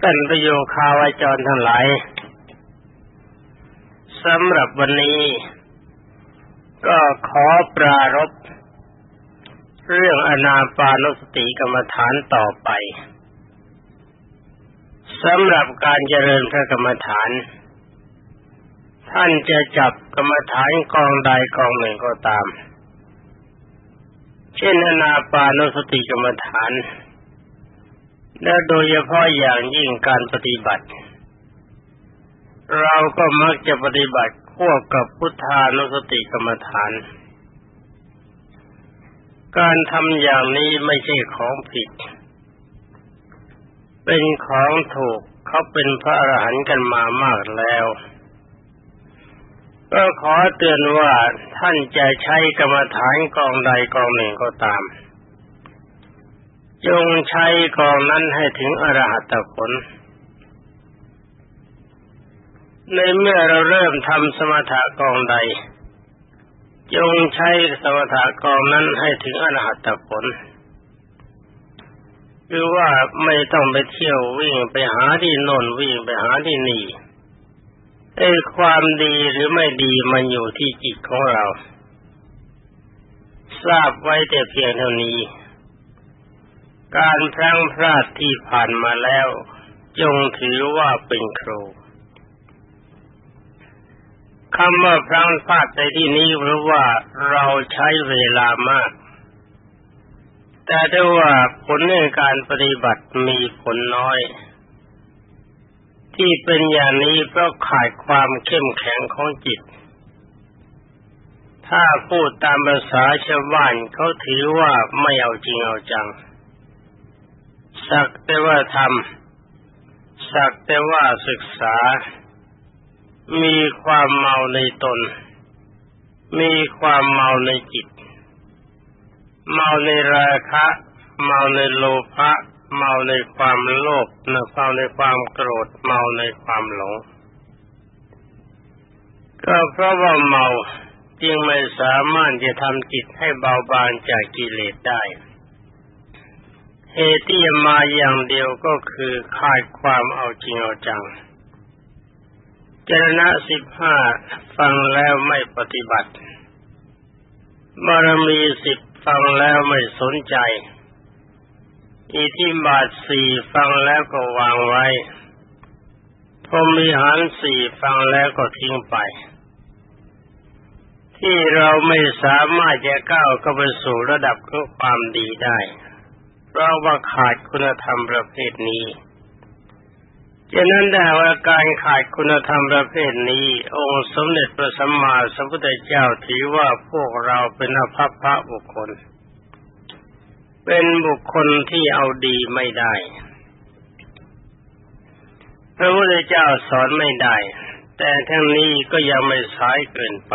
ท่านประโยคาวาจรทั้งหลายสำหรับวันนี้ ก็ขอปรารบเรื่องอนาปานุสติกรรมฐานต่อไปสำหรับการเจริญพระกรรมฐาน ท่านจะจับกรรมฐานกองใดกองหนึ่งก็ตาม เช่นอนาปานุสติกรรมฐาน และโดยเฉพาะอย่างยิ่งการปฏิบัติ เราก็มักจะปฏิบัติควบกับพุทธานุสติกรรมฐาน การทำอย่างนี้ไม่ใช่ของผิด เป็นของถูกเขาเป็นพระอรหันต์กันมามากแล้ว ก็ขอเตือนว่าท่านจะใช้กรรมฐานกองใดกองหนึ่งก็ตาม จงใช้กองนั้นให้ถึงอรหัตผล ในเมื่อเราเริ่มทำสมถะกองใด จงใช้สมถะกองนั้นให้ถึงอรหัตผลคือว่าไม่ต้องไปเที่ยววิ่งไปหาที่โน่นวิ่งไปหาที่นี่ไอ้ความดีหรือไม่ดีมันอยู่ที่จิตของเรา ทราบไว้แต่เพียงเท่านี้ การพลั้งพลาดที่ผ่านมาแล้ว จงถือว่าเป็นครูคำว่าพลั้งพลาดในที่นี้เพราะว่าเราใช้เวลามาก แต่ถ้ว่าผลในการปฏิบัติมีผลน้อย ที่เป็นอย่างนี้เพราะขาดความเข้มแข็งของจิต ถ้าพูดตามภาษาชาวบ้านเขาถือว่าไม่เอาจริงเอาจัง สักแต่ว่าทำสักแต่ว่าศึกษา มีความเมาในตน มีความเมาในจิต เมาในราคะ เมาในโลภะเมาในความโลภเมาในความโกรธ เมาในความหลง ก็เพราะว่าเมาจึงไม่สามารถจะทำจิตให้เบาบางจากกิเลสได้ เหตุที่มาอย่างเดียวก็คือขาดความเอาจริงเอาจัง เจรณะสิบห้าฟังแล้วไม่ปฏิบัติ บารมีสิบฟังแล้วไม่สนใจ อิทิบาทสี่ฟังแล้วก็วางไว้พรมีหารสี่ฟังแล้วก็ทิ้งไป ที่เราไม่สามารถจะก้าวเข้าไปสู่ระดับของความดีได้ เพราะว่าขาดคุณธรรมประเภทนี้ฉะนั้นแต่ว่าการขาดคุณธรรมประเภทนี้ องค์สมเด็จพระสัมมาสัมพุทธเจ้าถือว่าพวกเราเป็นอภัพพระบุคคล เป็นบุคคลที่เอาดีไม่ได้ พระพุทธเจ้าสอนไม่ได้ แต่ทั้งนี้ก็ยังไม่สายเกินไป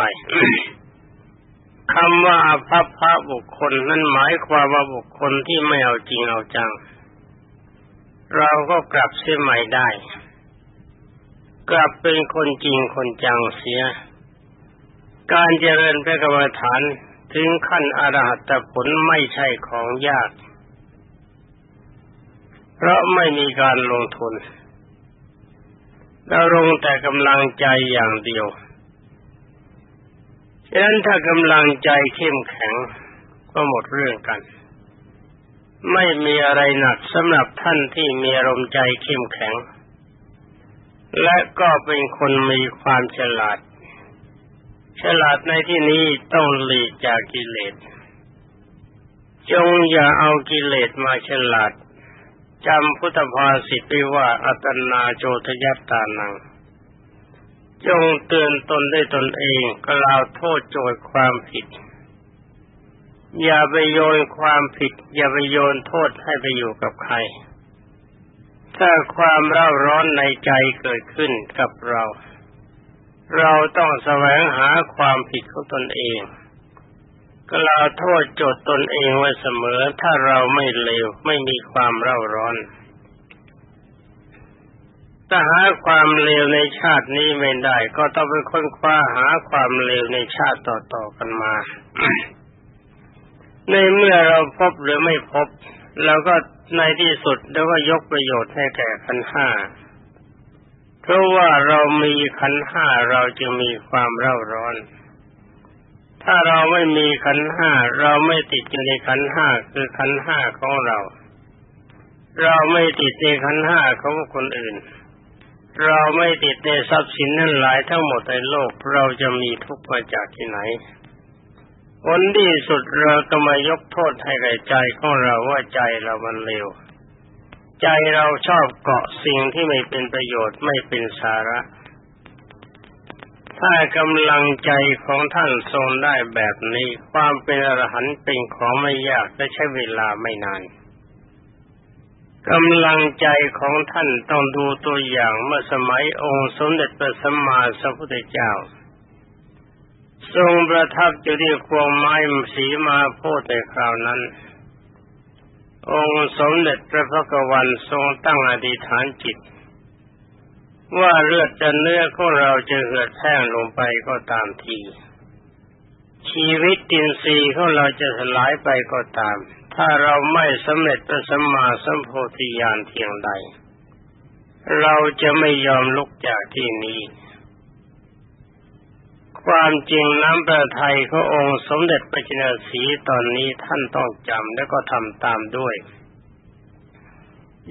คำว่าพัพพระบุคคลนั้นหมายความว่าบุคคลที่ไม่เอาจริงเอาจัง เราก็กลับเสียใหม่ได้ กลับเป็นคนจริงคนจังเสีย การเจริญพระกรรมฐานถึงขั้นอรหัตผลไม่ใช่ของยาก เพราะไม่มีการลงทุนเราลงแต่กำลังใจอย่างเดียว ฉะนั้นถ้ากำลังใจเข้มแข็งก็หมดเรื่องกัน ไม่มีอะไรหนักสำหรับท่านที่มีอารมณ์ใจเข้มแข็ง และก็เป็นคนมีความฉลาด ฉลาดในที่นี้ต้องหลีกจากกิเลส จงอย่าเอากิเลสมาฉลาดจำพุทธภาษิตไว้ว่าอัตนาโจทยัตตานัง จงเตือนตนได้ตนเองกล่าวโทษโจทย์ความผิด อย่าไปโยนความผิด อย่าไปโยนโทษให้ไปอยู่กับใคร ถ้าความเร่าร้อนในใจเกิดขึ้นกับเรา เราต้องแสวงหาความผิดของตนเองกล่าวโทษโจทย์ตนเองไว้เสมอถ้าเราไม่เลวไม่มีความเร่าร้อน ถ้าหาความเลวในชาตินี้ไม่ได้ ก็ต้องไปค้นคว้าหาความเลวในชาติต่อๆกันมา ในเมื่อเราพบหรือไม่พบแล้วก็ในที่สุดแล้วก็ยกประโยชน์ให้แก่ขันห้าเพราะว่าเรามีขันห้าเราจะมีความเร่าร้อน ถ้าเราไม่มีขันห้าเราไม่ติดอยู่ในขันห้าคือขันห้าของเรา เราไม่ติดในขันห้าของคนอื่น เราไม่ติดในทรัพย์สินนั้นหลายทั้งหมดในโลก เราจะมีทุกข์มาจากที่ไหนผลที่สุดเราก็มายกโทษให้แก่ใจของเราว่าใจเรามันเลวใจเราชอบเกาะสิ่งที่ไม่เป็นประโยชน์ไม่เป็นสาระ ถ้ากำลังใจของท่านทรงได้แบบนี้ ความเป็นอรหันต์เป็นของไม่ยากและใช้เวลาไม่นาน กำลังใจของท่านต้องดูตัวอย่างเมื่อสมัยองค์สมเด็จพระสัมมาสัมพุทธเจ้า ทรงประทับอยู่ที่ควงไม้สีมาโพธิในคราวนั้น องค์สมเด็จพระพุทธวันทรงตั้งอธิษฐานจิต ว่าเลือดจะเนื้อของเราจะเหือดแห้งลงไปก็ตามที ชีวิตดินทรีย์ของเราจะสลายไปก็ตาม ถ้าเราไม่สำเร็จพระสัมมาสัมโพธิญาณเพียงใด เราจะไม่ยอมลุกจากที่นี้ ความจริงน้ำประทัยขององค์สมเด็จพระจินสีตอนนี้ท่านต้องจำและก็ทำตามด้วย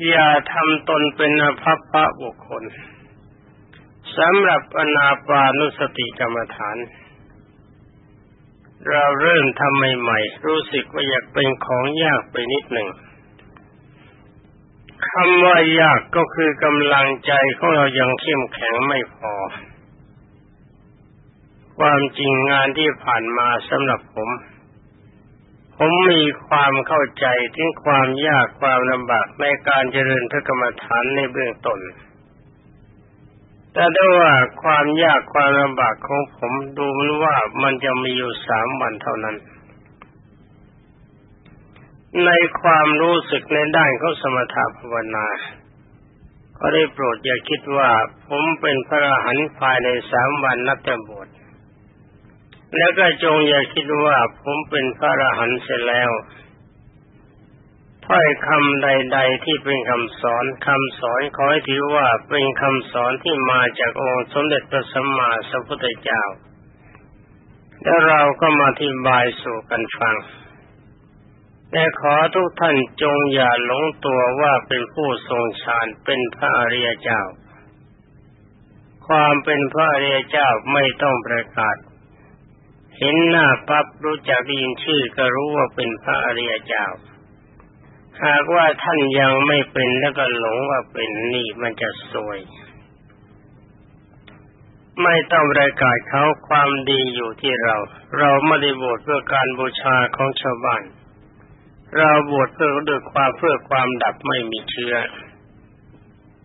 อย่าทำตนเป็นอภัพพระบุคคลสำหรับอนาปานุสติกรรมฐาน เราเริ่มทำใหม่ๆรู้สึกว่าอยากเป็นของยากไปนิดหนึ่งคำว่ายากก็คือกำลังใจของเรายังเข้มแข็งไม่พอ ความจริงงานที่ผ่านมาสำหรับผม ผมมีความเข้าใจถึงความยากความลำบากในการเจริญพระกรรมฐานในเบื้องต้น แต่ได้ว่าความยากความลำบากของผมดูมันว่ามันจะมีอยู่สามวันเท่านั้น ในความรู้สึกในด้านเของสมถภาวนา ก็ได้โปรดอย่าคิดว่าผมเป็นพระอรหันต์ภายในสามวันนับแต่บทแล้วก็จงอย่าคิดว่าผมเป็นพระอรหันต์เสร็จแล้ว ถ้อยคำใด ๆ ที่เป็นคำสอนคำสอนขอให้ถือว่าเป็นคำสอนที่มาจากองค์สมเด็จพระสัมมาสัมพุทธเจ้า แล้วเราก็มาอธิบายสู่กันฟังแต่ขอทุกท่านจงอย่าหลงตัวว่าเป็นผู้ทรงฌานเป็นพระอริยเจ้า ความเป็นพระอริยเจ้าไม่ต้องประกาศ เห็นหน้าปั๊บรู้จักยินชื่อก็รู้ว่าเป็นพระอริยเจ้า หากว่าท่านยังไม่เป็นแล้วก็หลงว่าเป็นนี่มันจะสวย ไม่ต้องประกาศเขาความดีอยู่ที่เรา เราไม่ได้บวชเพื่อการบูชาของชาวบ้าน เราบวชเพื่อด้วยความเพื่อความดับไม่มีเชื้อ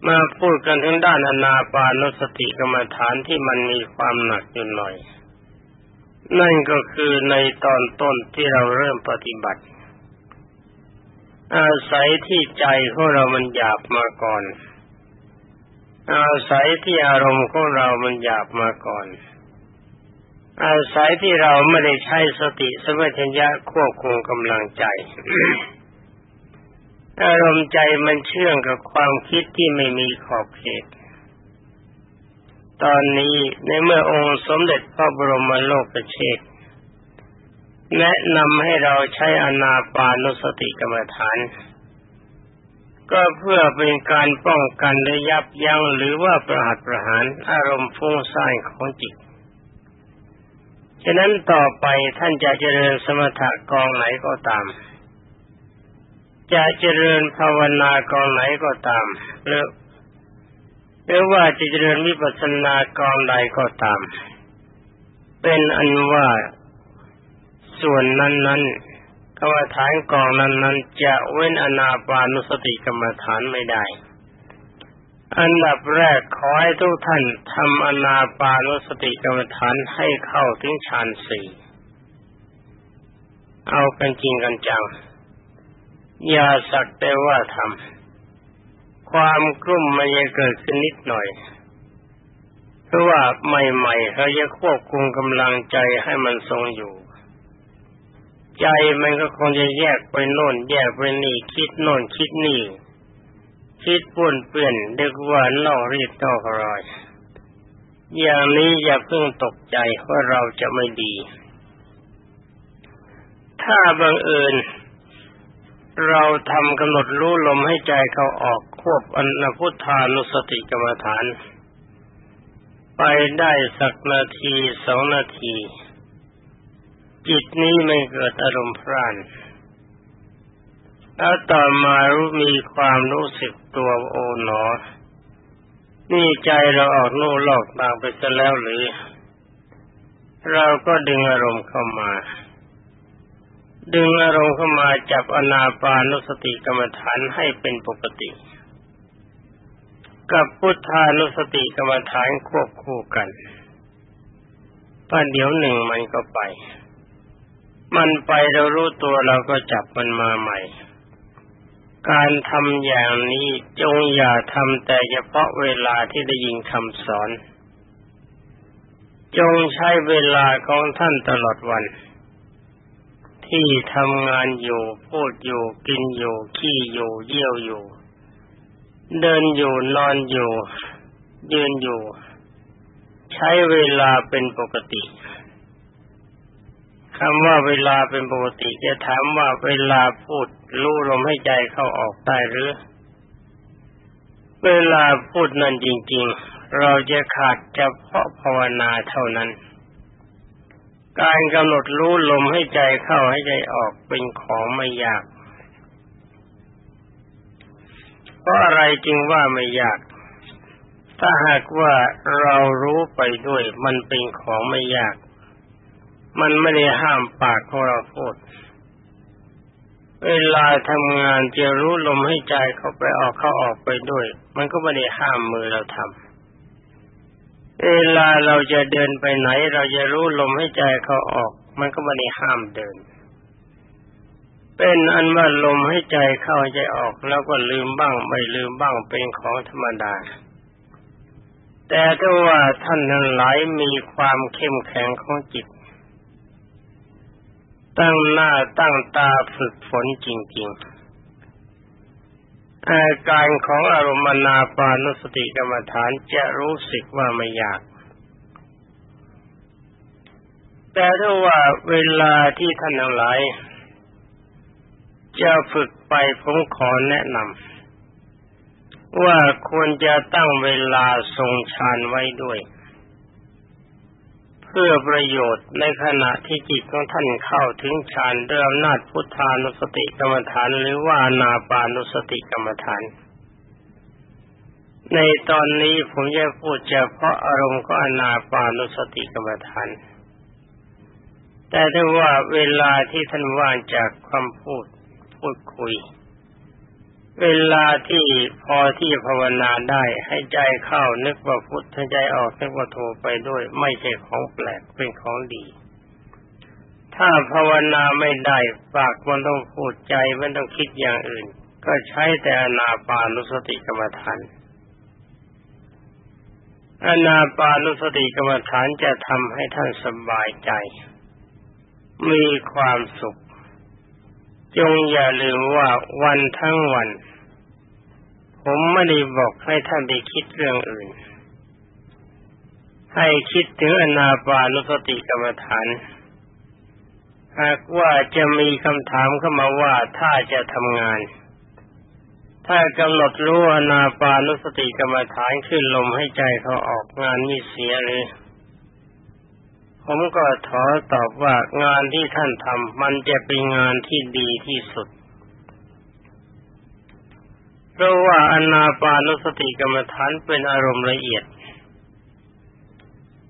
มาพูดกันถึงด้านอนาปานสติกรรมฐานที่มันมีความหนักอยู่หน่อย นั่นก็คือในตอนต้นที่เราเริ่มปฏิบัติ อาศัยที่ใจของเรามันหยาบมาก่อน อาศัยที่อารมณ์ของเรามันหยาบมาก่อน อาศัยที่เราไม่ได้ใช้สติสมัชัญญะควบคุมกำลังใจ อารมณ์ใจมันเชื่องกับความคิดที่ไม่มีขอบเขต ตอนนี้ในเมื่อองค์สมเด็จพระบรมโลกเชษ แนะนำให้เราใช้อนาปานุสติกรรมฐาน ก็เพื่อเป็นการป้องกันและยับยั้งหรือว่าประหัตประหารอารมณ์ฟุ้งซ่านของจิต ฉะนั้นต่อไปท่านจะเจริญสมถะกองไหนก็ตาม จะเจริญภาวนากองไหนก็ตามหรือหรือว่าจะเจริญวิปัสสนากองใดก็ตาม เป็นอันว่า ส่วนนั้นๆกรรมฐานกองนั้นๆจะเว้นอนาปานุสติกรรมฐานไม่ได้ อันดับแรกขอให้ทุกท่านทำอนาปานุสติกรรมฐานให้เข้าถึงฌานสี่เอากันจริงกันจัง อย่าสักแต่ว่าทำความกลุ้มมันจะเกิดขึ้นนิดหน่อยเพราะว่าใหม่ๆเขาจะควบคุมกำลังใจให้มันทรงอยู่ ใจมันก็คงจะแยกไปโน่น แยกไปนี่คิดโน่นคิดนี่ คิดป่วนเปลี่ยนเรียกว่านอกรีดนอกรอย อย่างนี้อย่าเพิ่งตกใจว่าเราจะไม่ดี ถ้าบังเอิญเราทำกำหนดรู้ลมให้ใจเขาออกควบอนพุทธานุสติกรรมฐาน ไปได้สักนาทีสองนาที จิตนี้ไม่เกิดอารมณ์พร่านแล้วต่อมารู้มีความรู้สึกตัวโอหนอ นี่ใจเราออกนู่ลอกต่างไปซะแล้วหรือ เราก็ดึงอารมณ์เข้ามา ดึงอารมณ์เข้ามาจับอนาปานุสติกรรมฐานให้เป็นปกติ กับพุทธานุสติกรรมฐานควบคู่กันป้าเดี๋ยวหนึ่งมันก็ไป มันไปเรารู้ตัวเราก็จับมันมาใหม่ การทำอย่างนี้จงอย่าทำแต่เฉพาะเวลาที่ได้ยินคำสอน จงใช้เวลาของท่านตลอดวัน ที่ทำงานอยู่ พูดอยู่ กินอยู่ ขี้อยู่ เยี่ยวอยู่ เดินอยู่ นอนอยู่ ยืนอยู่ ใช้เวลาเป็นปกติ คำว่าเวลาเป็นปกติจะถามว่าเวลาพูดรู้ลมให้ใจเข้าออกได้หรือ เวลาพูดนั่นจริง ๆ เราจะขาดเฉพาะภาวนาเท่านั้น การกำหนดรู้ลมให้ใจเข้าให้ใจออกเป็นของไม่ยาก เพราะอะไรจึงว่าไม่ยาก ถ้าหากว่าเรารู้ไปด้วยมันเป็นของไม่ยาก มันไม่ได้ห้ามปากของเราพูด เวลาทำงานจะรู้ลมให้ใจเข้าไปออกเข้าออกไปด้วย มันก็ไม่ได้ห้ามมือเราทำเวลาเราจะเดินไปไหน เราจะรู้ลมให้ใจเขาออก มันก็ไม่ได้ห้ามเดิน เป็นอันว่าลมให้ใจเข้าใจออก แล้วก็ลืมบ้างไม่ลืมบ้างเป็นของธรรมดาแต่ถ้าว่าท่านทั้งหลายมีความเข้มแข็งของจิต ตั้งหน้าตั้งตาฝึกฝนจริง ๆ อาการของอารมณ์นาปานุสติกรรมฐานจะรู้สึกว่าไม่ยาก แต่ถ้าว่าเวลาที่ท่านทั้งหลายจะฝึกไปผมขอแนะนำว่าควรจะตั้งเวลาทรงฌานไว้ด้วย พื่อประโยชน์ในขณะที่จิตของท่านเข้าถึงฌานด้วยอำนาจพุทธานุสติกรรมฐานหรือว่านาปานุสติกรรมฐาน ในตอนนี้ผมจะพูดเฉพาะอารมณ์ก็อนาปานุสติกรรมฐาน แต่ถ้าว่าเวลาที่ท่านว่างจากความพูดพูดคุย เวลาที่พอที่ภาวนาได้ให้ใจเข้านึกว่าพุทธใจออกนึกว่าโทไปด้วย ไม่ใช่ของแปลกเป็นของดี ถ้าภาวนาไม่ได้ปากมันต้องพูดใจมันต้องคิดอย่างอื่น ก็ใช้แต่อนาปานุสติกรรมฐานอนาปานุสติกรรมฐานจะทำให้ท่านสบายใจ มีความสุข จงอย่าลืมว่าวันทั้งวัน ผมไม่ได้บอกให้ท่านไปคิดเรื่องอื่น ให้คิดถึงอนาปานุสติกรรมฐาน หากว่าจะมีคำถามเข้ามาว่าถ้าจะทำงาน ถ้ากำหนดรู้อนาปานุสติกรรมฐานขึ้นลมให้ใจเขาออกงานมีเสียเลย ผมก็ขอตอบว่างานที่ท่านทำมันจะเป็นงานที่ดีที่สุด เพราะว่าอนาปานุสติกรรมฐานเป็นอารมณ์ละเอียด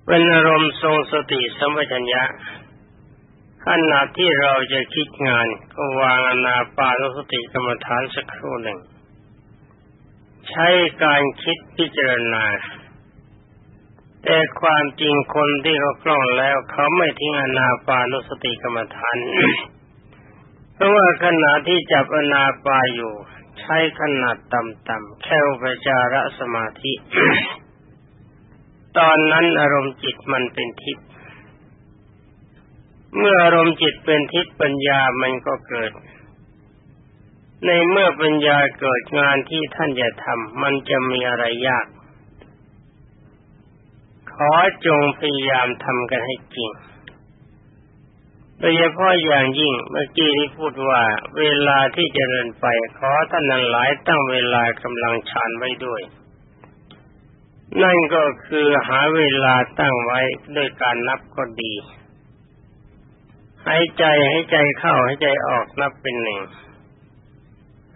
เป็นอารมณ์ทรงสติสมปชัญญะขณะที่เราจะคิดงานก็วางอนาปานุสติกรรมฐานสักครู่หนึ่ง ใช้การคิดพิจารณา แต่ความจริงคนที่เขาคล่องแล้ว เขาไม่ทิ้งอนาปานุสติกรรมฐาน เพราะว่าขณะที่จับอนาปาอยู่ ใช้ขนาดต่ำๆแค่อุปจาระสมาธิ ตอนนั้นอารมณ์จิตมันเป็นทิพย์เมื่ออารมณ์จิตเป็นทิศปัญญามันก็เกิด ในเมื่อปัญญาเกิดงานที่ท่านจะทำมันจะมีอะไรยาก ขอจงพยายามทำกันให้จริง โดยเฉพาะอย่างยิ่งเมื่อกี้ที่พูดว่า เวลาที่จเจริญไป ขอท่านนั้นหลายตั้งเวลากำลังฌานไว้ด้วย นั่นก็คือหาเวลาตั้งไว้ด้วยการนับก็ดีหายใจให้ใจเข้าให้ใจออกนับเป็นหนึ่ง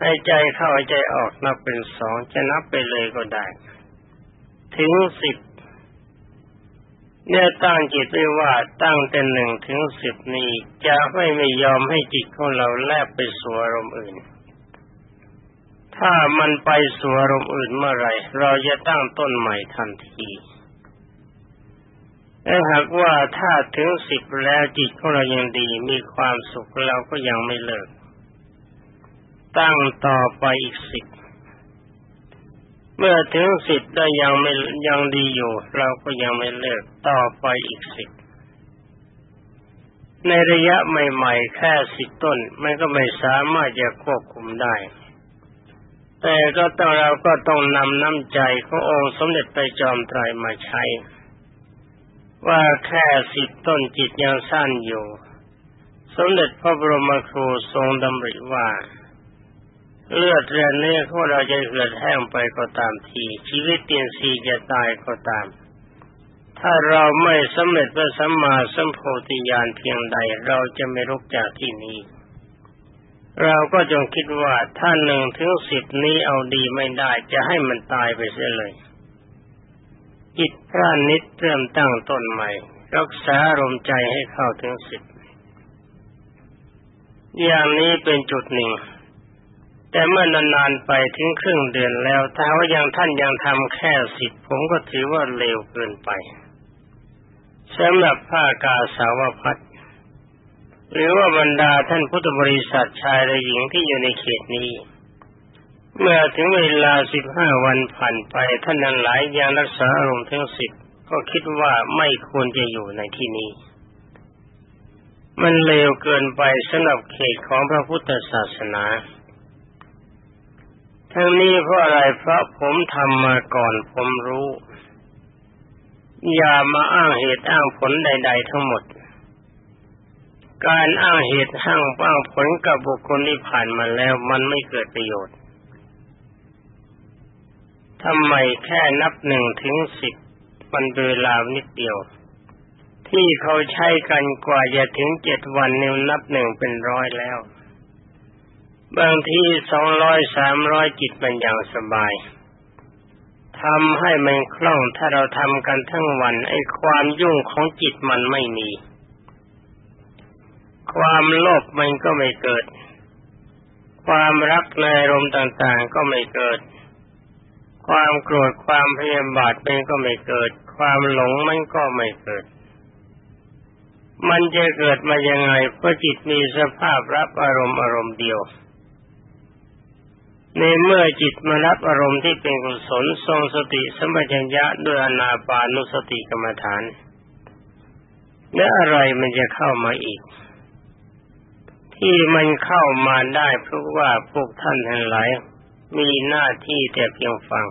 ให้ใจเข้าให้ใจออกนับเป็นสองจะนับไปเลยก็ได้ ถึงสิบ เนี่ยตั้งจิตไว้ว่าตั้งแต่หนึ่งถึงสิบนี้จะไม่ไม่ยอมให้จิตของเราแลบไปสู่อารมณ์อื่น ถ้ามันไปสู่อารมณ์อื่นเมื่อไรเราจะตั้งต้นใหม่ทันทีถ้าหากว่าถ้าถึงสิบแล้วจิตของเรายังดีมีความสุขเราก็ยังไม่เลิก ตั้งต่อไปอีกสิบ เมื่อถึงสิบได้ยังไม่ยังดีอยู่ เราก็ยังไม่เลิกต่อไปอีกสิบในระยะใหม่ๆ แค่สิบต้น มันก็ไม่สามารถจะควบคุมได้ แต่ก็ต้องเราก็ต้องนำน้ำใจขององค์สมเด็จไปจอมไตรมาใช้ ว่าแค่สิบต้นจิตยังสั้นอยู่ สมเด็จพระบรมครูทรงดำริว่า เลือดเรือนเนื้อของเราจะเหือดแห้งไปก็ตามที ชีวิตเตียนสีจะตายก็ตาม ถ้าเราไม่สำเร็จพระสัมมาสัมโพธิญาณเพียงใด เราจะไม่ลุกจากที่นี้ เราก็จงคิดว่าถ้าหนึ่งถึงสิบนี้เอาดีไม่ได้จะให้มันตายไปเสียเลยจิตพระนิดเริ่มตั้งต้นใหม่ รักษาอารมใจให้เข้าถึงสิบอย่างนี้เป็นจุดหนึ่ง แต่เมื่อนานๆไปถึงครึ่งเดือนแล้วถ้าว่ายังท่านยังทำแค่สิบผมก็ถือว่าเร็วเกินไปสำหรับผ้ากาสาวพัดหรือว่าบรรดาท่านพุทธบริษัทชายและหญิงที่อยู่ในเขตนี้ เมื่อถึงเวลาสิบห้าวันผ่านไปท่านนั้นหลายยังรักษาอารมณ์ทั้งสิบก็คิดว่าไม่ควรจะอยู่ในที่นี้ มันเร็วเกินไปสำหรับเขตของพระพุทธศาสนา ทั้งนี้เพราะอะไรเพราะผมทำมาก่อนผมรู้ อย่ามาอ้างเหตุอ้างผลใด ๆ ทั้งหมด การอ้างเหตุอ้างอ้างผลกับบุคคลที่ผ่านมาแล้วมันไม่เกิดประโยชน์ทำไมแค่นับหนึ่งถึงสิบมันเวลานิดเดียว ที่เขาใช้กันกว่าจะถึงเจ็ดวันนิวนับหนึ่งเป็นร้อยแล้ว บางทีสองร้อยสามร้อยจิตมันอย่างสบายทำให้มันคล่องถ้าเราทำกันทั้งวันไอ้ความยุ่งของจิตมันไม่มี ความโลภมันก็ไม่เกิด ความรักในอารมณ์ต่างๆก็ไม่เกิด ความโกรธความพยาบาทมันก็ไม่เกิด ความหลงมันก็ไม่เกิด มันจะเกิดมายังไงเพราะจิตมีสภาพรับอารมณ์อารมณ์เดียว ในเมื่อจิตมารับอารมณ์ที่เป็นกุศลทรงสติสมัญญะด้วยอนาปานุสติกรรมฐาน และอะไรมันจะเข้ามาอีก ที่มันเข้ามาได้เพราะว่าพวกท่านทั้งหลายมีหน้าที่แต่เพียงฟัง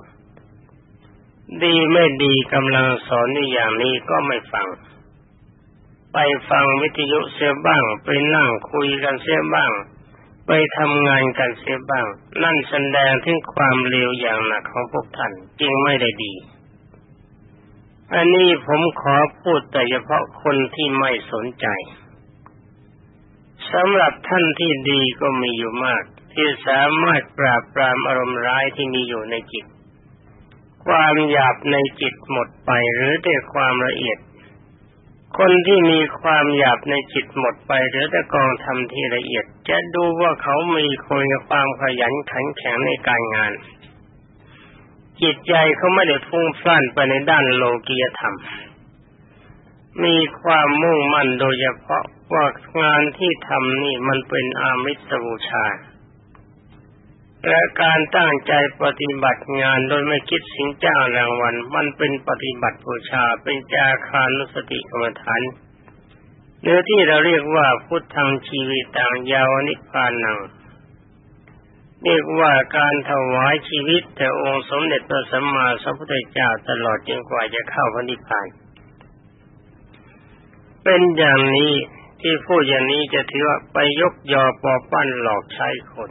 ดีไม่ดีกำลังสอนในอย่างนี้ก็ไม่ฟัง ไปฟังวิทยุเสียบ้าง ไปนั่งคุยกันเสียบ้าง ไปทำงานกันเสียบ้าง นั่นแสดงถึงความเลวอย่างหนักของพวกท่านจึงไม่ได้ดี อันนี้ผมขอพูดแต่เฉพาะคนที่ไม่สนใจสำหรับท่านที่ดีก็มีอยู่มาก ที่สามารถปราบปรามอารมณ์ร้ายที่มีอยู่ในจิต ความหยาบในจิตหมดไปหรือแต่ความละเอียด คนที่มีความหยาบในจิตหมดไปหรือแต่กองทำที่ละเอียด จะดูว่าเขามีคนความขยันขันแข็งในการงาน จิตใจเขาไม่ได้ฟุ้งซ่านไปในด้านโลกียธรรม มีความมุ่งมั่นโดยเฉพาะว่างานที่ทำนี่มันเป็นอามิสบูชา และการตั้งใจปฏิบัติงานโดยไม่คิดสิงจ้ารางวัลมันเป็นปฏิบัติบูชาเป็นจาคานุสติกรรมฐานเนื้อที่เราเรียกว่าพุทธังชีวิตังยาวนิพพานังเรียกว่าการถวายชีวิตแต่องค์สมเด็จพระสัมมาสัมพุทธเจ้าตลอดจนกว่าจะเข้าพระนิพพาน เป็นอย่างนี้ที่พูดอย่างนี้จะถือว่าไปยกยอปอปั้นหลอกใช้คน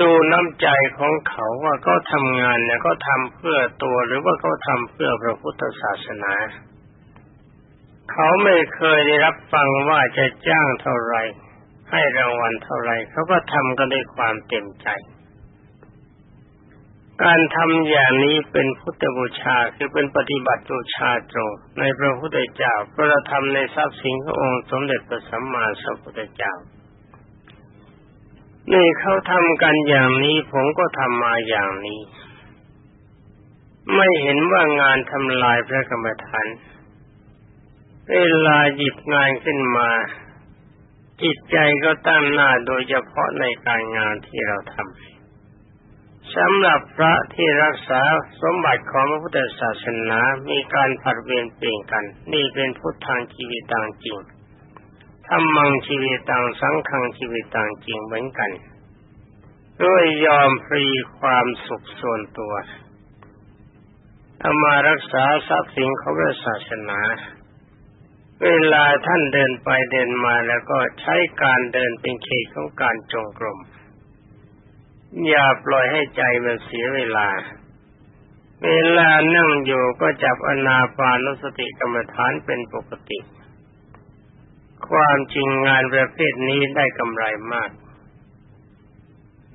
ดูน้ำใจของเขาว่าเขาทำงานเนี่ยเขาทำเพื่อตัวหรือว่าเขาทำเพื่อพระพุทธศาสนา เขาไม่เคยได้รับฟังว่าจะจ้างเท่าไหร่ให้รางวัลเท่าไหร่เขาก็ทำกันด้วยความเต็มใจ การทำอย่างนี้เป็นพุทธบูชาคือเป็นปฏิบัติบูชาตรงในพระพุทธเจ้าประธรรมในทรัพย์สินขององค์สมเด็จพระสัมมาสัมพุทธเจ้า นี่เขาทำกันอย่างนี้ผมก็ทำมาอย่างนี้ ไม่เห็นว่างานทำลายพระกรรมฐานเวลาหยิบงานขึ้นมา จิตใจก็ตั้งหน้าโดยเฉพาะในการงานที่เราทำสำหรับพระที่รักษาสมบัติของพระพุทธศาสนา มีการผัดเวรเปลี่ยนกัน นี่เป็นพุทธทางชีวิตต่างจริง ธรรมังชีวิตต่างสังขังชีวิตต่างจริงเหมือนกัน ด้วยยอมฟรีความสุขส่วนตัวเอามารักษาทรัพย์สินของพระศาสนา เวลาท่านเดินไปเดินมาแล้วก็ใช้การเดินเป็นเขตของการจงกรม อย่าปล่อยให้ใจมันเสียเวลา เวลานั่งอยู่ก็จับอนาปานุสติกรรมฐานเป็นปกติ ความจริงงานประเภทนี้ได้กำไรมาก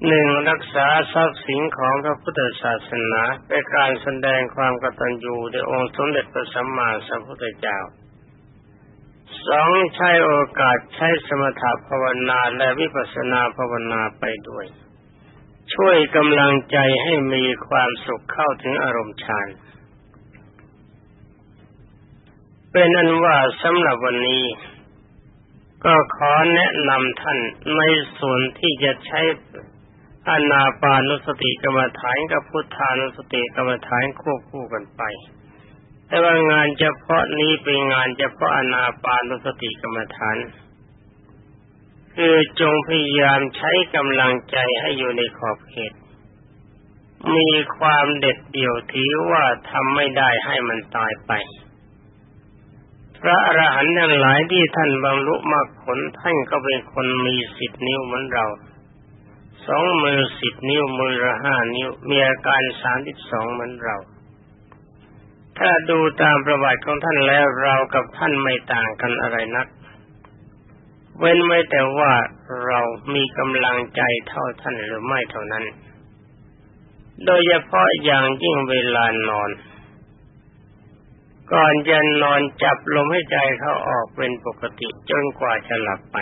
หนึ่งรักษาทรัพย์สินของพระพุทธศาสนาเป็นการแสดงความกตัญญูในองค์สมเด็จพระสัมมาสัมพุทธเจ้าสองใช้โอกาสใช้สมถะภาวนาและวิปัสสนาภาวนาไปด้วย ช่วยกำลังใจให้มีความสุขเข้าถึงอารมณ์ฌานเป็นอันว่าสำหรับวันนี้ ก็ขอแนะนำท่านในส่วนที่จะใช้อนาปานุสติกรรมฐานกับพุทธานุสติกรรมฐานควบคู่กันไป แต่ว่างานเฉพาะนี้เป็นงานเฉพาะอนาปานุสติกรรมฐาน คือจงพยายามใช้กำลังใจให้อยู่ในขอบเขต มีความเด็ดเดี่ยวถือว่าทำไม่ได้ให้มันตายไป พระอรหันต์ทั้งหลายที่ท่านบรรลุมรรคผลท่านก็เป็นคนมีสิบนิ้วเหมือนเรา สองมือสิบนิ้วมือละห้านิ้ว มีอาการสามสิบสองเหมือนเรา ถ้าดูตามประวัติของท่านแล้วเรากับท่านไม่ต่างกันอะไรนัก เว้นไม่แต่ว่าเรามีกำลังใจเท่าท่านหรือไม่เท่านั้น โดยเฉพาะอย่างยิ่งเวลานอน ก่อนจะนอนจับลมให้ใจเขาออกเป็นปกติจนกว่าจะหลับไป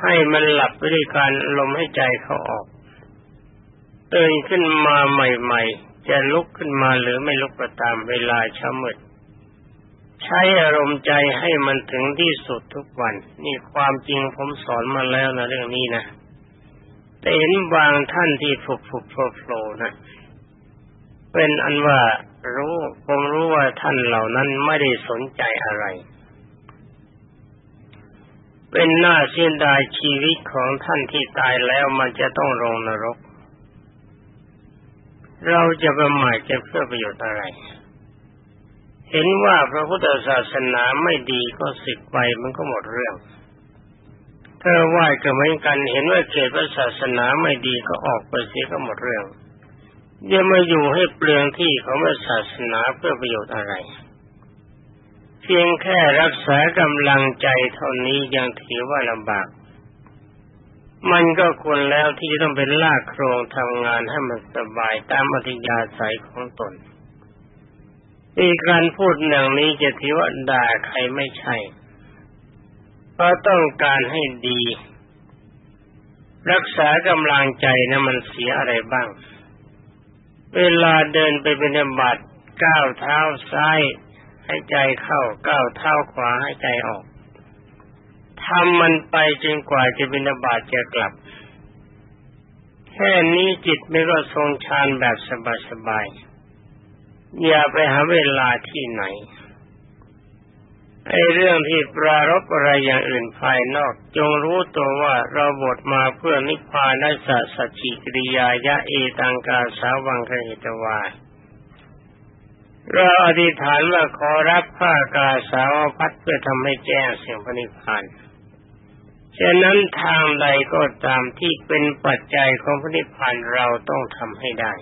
ให้มันหลับด้วยการลมให้ใจเขาออกตื่นขึ้นมาใหม่ๆ จะลุกขึ้นมาหรือไม่ลุกก็ตามเวลาเช้ามืดใช้อารมณ์ใจให้มันถึงที่สุดทุกวัน นี่ความจริงผมสอนมาแล้วนะเรื่องนี้นะแต่เห็นบางท่านที่ฟุบฟุบโผล่นะ เป็นอันว่ารู้ผมรู้ว่าท่านเหล่านั้นไม่ได้สนใจอะไร เป็นหน้าเสียดายชีวิตของท่านที่ตายแล้วมันจะต้องลงนรก เราจะประมาทจะเพื่อประโยชน์อะไร เห็นว่าพระพุทธศาสนาไม่ดีก็สึกไปมันก็หมดเรื่องถ้าไหว้ก็เหมือนกันเห็นว่าเกิดพระศาสนาไม่ดีก็ออกไปเสียก็หมดเรื่อง อย่ามาอยู่ให้เปลืองที่ของศาสนาเพื่อประโยชน์อะไร เพียงแค่รักษากำลังใจเท่านี้ยังถือว่าลำบาก มันก็ควรแล้วที่จะต้องเป็นลากโครงทำงานให้มันสบายตามอธิยาศัยของตนอีการพูดอย่างนี้จะถือว่าด่าใครไม่ใช่ เพราะต้องการให้ดี รักษากำลังใจนะมันเสียอะไรบ้าง เวลาเดินไปเป็นบัตรก้าวเท้าซ้ายให้ใจเข้าก้าวเท้าขวาให้ใจออกทำมันไปจนกว่าจะเป็นบาตจะกลับ แค่นี้จิตไม่ก็ทรงฌานแบบสบายๆอย่าไปหาเวลาที่ไหน ไอ้เรื่องที่ปรารบอะไรอย่างอื่นภายนอก จงรู้ตัวว่าเราบทมาเพื่อนิพพานัสสะสัจจิกริยายะเอตังกาสาวังคหิตวาเราอธิษฐานว่าขอรับผ้ากาสาวพัดเพื่อทำให้แจ้งเสียงพระนิพพานฉะนั้นทางใดก็ตามที่เป็นปัจจัยของพระนิพพานเราต้องทำให้ได้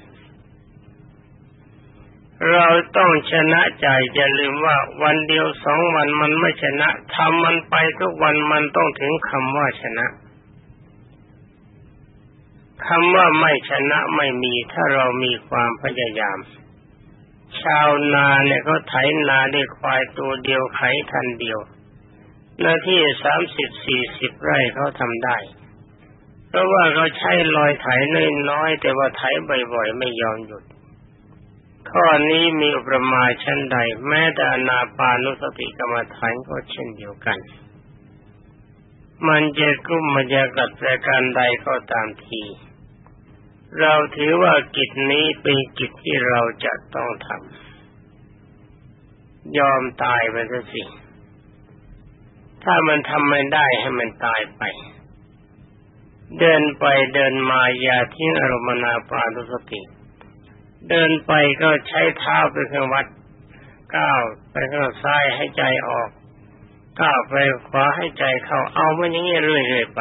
เราต้องชนะใจอย่าลืมว่าวันเดียวสองวันมันไม่ชนะทำมันไปทุกวันมันต้องถึงคำว่าชนะคำว่าไม่ชนะไม่มีถ้าเรามีความพยายาม ชาวนาเนี่ยเขาไถนาด้วยควายตัวเดียวไขทันเดียว หน้าที่สามสิบสี่สิบไร่เขาทำได้ เพราะว่าเขาใช้ลอยไถน้อยๆแต่ว่าไถบ่อยๆไม่ยอมหยุด ข้อนี้มีประมาชั้นใด แม้แต่นาปานุสติกรรมฐานก็เช่นเดียวกัน มันจะกุ้มมันจะกัดแต่การใดก็ตามที เราถือว่ากิจนี้เป็นกิจที่เราจะต้องทำยอมตายไปซะสิ ถ้ามันทำไม่ได้ให้มันตายไป เดินไปเดินมาอย่าทิ้งอารมณนาปานุสติ เดินไปก็ใช้เท้าไปเครื่องวัดก้าวไปข้างซ้ายให้ใจออกก้าวไปขวาให้ใจเข้าเอามันอย่างนี้เรื่อยๆไป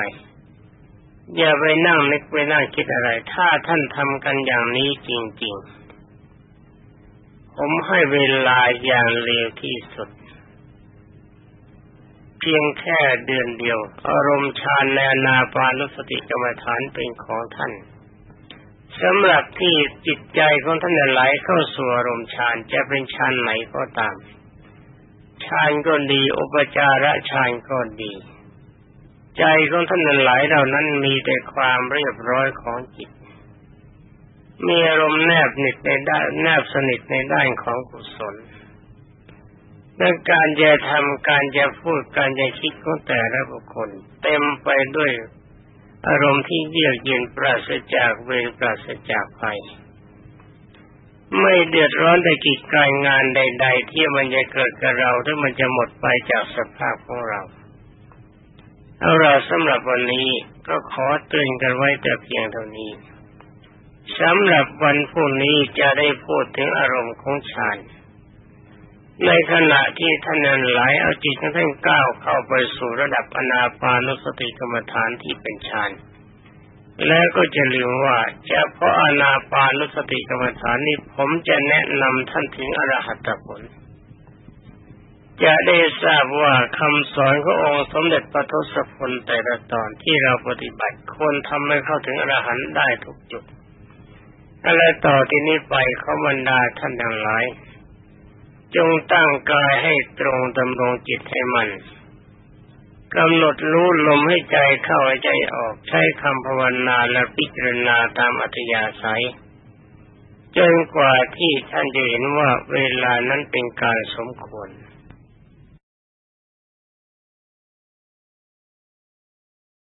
อย่าไปนั่งนึกไปนั่งคิดอะไร ถ้าท่านทำกันอย่างนี้จริง ๆ ผมให้เวลาอย่างเร็วที่สุด เพียงแค่เดือนเดียว อารมณ์ฌานในนาปานุสติกรรมฐานเป็นของท่าน สำหรับที่จิตใจของท่านไหลเข้าสู่อารมณ์ฌานจะเป็นฌานไหนก็ตามฌานก็ดีอุปจาระฌานก็ดี ใจของท่านไหลเหล่านั้นมีแต่ความเรียบร้อยของจิต มีอารมณ์แนบหนิดในด้านแนบสนิทในด้านของกุศลและการจะทำการจะพูดการจะคิดของแต่ละบุคคล เต็มไปด้วย อารมณ์ที่เยือกเย็นปราศจากเวรปราศจากภัยไม่เดือดร้อนในกิจการงานใด ๆ ที่มันจะเกิดกับเราหรือมันจะหมดไปจากสภาพของเราเอาเราสำหรับวันนี้ก็ขอเตือนกันไว้แต่เพียงเท่านี้สำหรับวันพรุ่งนี้จะได้พูดถึงอารมณ์ของฌาน ในขณะที่ท่านนั้นไหลเอาจิตของท่านก้าวเข้าไปสู่ระดับอนาปานุสติกรรมฐานที่เป็นฌานแล้วก็จะลืมว่าจะเพราะอนาปานุสติกรรมฐานนี้ผมจะแนะนำท่านถึงอรหัตผล จะได้ทราบว่าคำสอนขององค์สมเด็จพระทศพลแต่ละตอนที่เราปฏิบัติควรทำให้เข้าถึงอรหันต์ได้ทุกจุดอะไรต่อที่นี้ไปเขาบรรดาท่านทั้งหลาย จงตั้งกายให้ตรงดำรงจิตให้มันกำหนดรู้ลมให้ใจเข้าใจออกใช้คำภาวนาและพิจารณาตามอัธยาศัยจนกว่าที่ท่านจะเห็นว่าเวลานั้นเป็นการสมควร